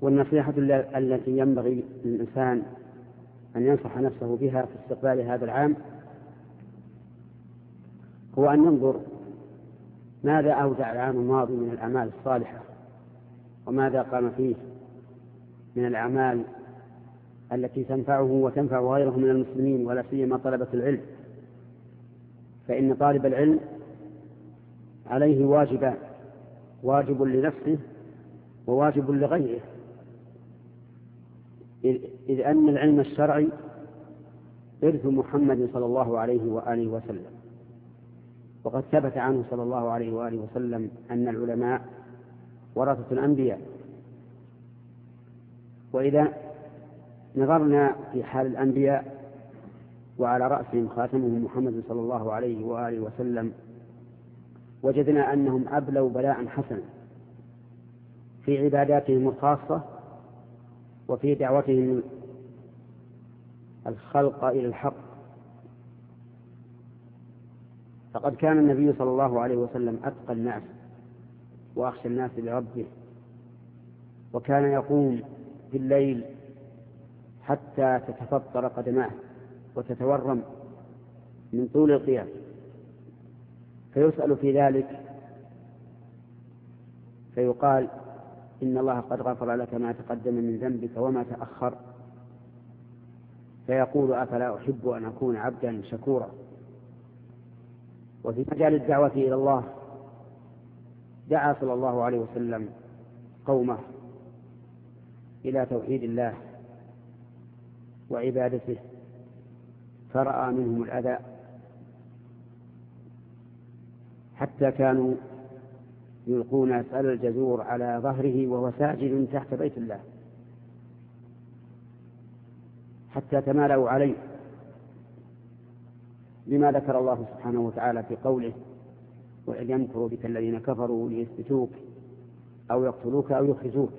والنصيحة التي ينبغي للإنسان أن ينصح نفسه بها في استقبال هذا العام هو أن ينظر ماذا أودع العام الماضي من الأعمال الصالحة وماذا قام فيه من الأعمال التي تنفعه وتنفع غيره من المسلمين ولا سيما طلبة العلم. فإن طالب العلم عليه واجبان واجب لنفسه وواجب لغيره. إذ أن العلم الشرعي إرث محمد صلى الله عليه وآله وسلم. وقد ثبت عنه صلى الله عليه وآله وسلم أن العلماء ورثة الأنبياء. وإذا نظرنا في حال الأنبياء وعلى رأسهم خاتمهم محمد صلى الله عليه وآله وسلم وجدنا أنهم أبلوا بلاء حسنا في عباداتهم الخاصة وفي دعوتهم الخلق إلى الحق. فقد كان النبي صلى الله عليه وسلم أتقى الناس وأخشى الناس لربه وكان يقوم في الليل حتى تتفطر قدماه وتتورم من طول القيام. فيسأل في ذلك فيقال إن الله قد غفر لك ما تقدم من ذنبك وما تأخر. فيقول أفلا أحب أن أكون عبدا شكورا. وفي مجال الدعوة إلى الله دعا صلى الله عليه وسلم قومه إلى توحيد الله وعبادته فرأى منهم الأذى حتى كانوا يلقون أسأل الجزور على ظهره وهو ساجد تحت بيت الله. حتى تمالوا عليه. لما ذكر الله سبحانه وتعالى في قوله وإذ يمكر بك الذين كفروا ليثبتوك أو يقتلوك أو يخرجوك.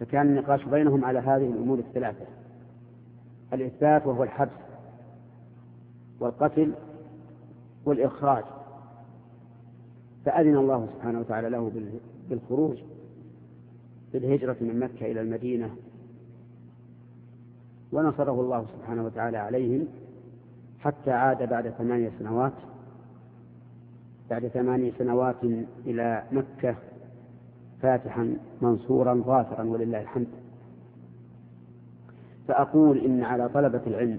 فكان النقاش بينهم على هذه الأمور الثلاثة الإثبات وهو الحبس والقتل والإخراج. فأذن الله سبحانه وتعالى له بالخروج بالهجرة من مكة إلى المدينة. ونصره الله سبحانه وتعالى عليهم حتى عاد بعد ثمانية سنوات بعد ثمانية سنوات إلى مكة فاتحا منصورا ظافرا ولله الحمد. فأقول إن على طلبة العلم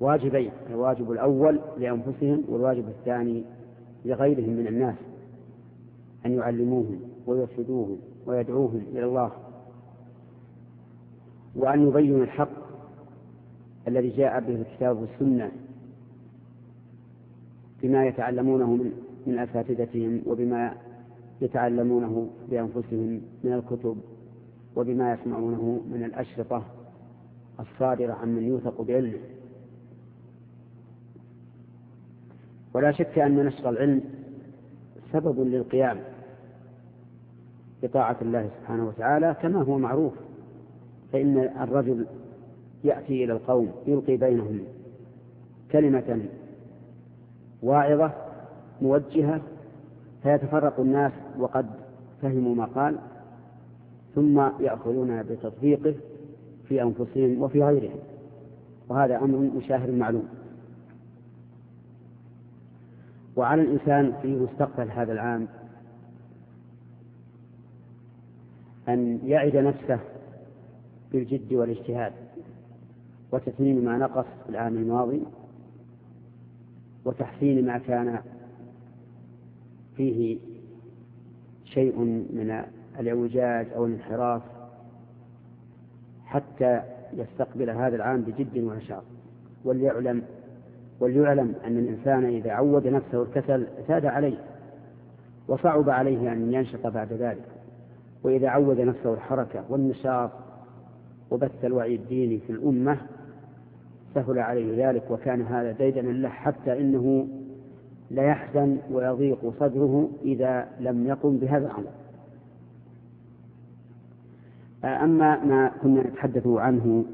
واجبين الواجب الأول لأنفسهم والواجب الثاني لغيرهم من الناس أن يعلموهم ويرشدوهم ويدعوهم إلى الله وأن يبينوا الحق الذي جاء به الكتاب والسنة بما يتعلمونه من أساتذتهم وبما يتعلمونه بأنفسهم من الكتب وبما يسمعونه من الأشرطة الصادرة عن من يوثق بعلمه. ولا شك أن نشر العلم سبب للقيام بطاعة الله سبحانه وتعالى كما هو معروف فإن الرجل يأتي إلى القوم يلقي بينهم كلمة واعظة موجهة فيتفرق الناس وقد فهموا ما قال ثم يأخذون بتطبيقه في أنفسهم وفي غيرهم وهذا أمر مشاهد معلوم. وعلى الإنسان في مستقبل هذا العام أن يعد نفسه بالجد والاجتهاد وتتميم ما نقص في العام الماضي وتحسين ما كان فيه شيء من الاعوجاج أو الانحراف حتى يستقبل هذا العام بجد ونشاط وليعلم وليعلم أن الإنسان إذا عود نفسه الكسل اعتاد عليه وصعب عليه أن ينشط بعد ذلك. وإذا عود نفسه الحركة والنشاط وبث الوعي الديني في الأمة سهل عليه ذلك وكان هذا ديدنا له حتى إنه لا يحزن ويضيق صدره إذا لم يقم بهذا الأمر. أما ما كنا نتحدث عنه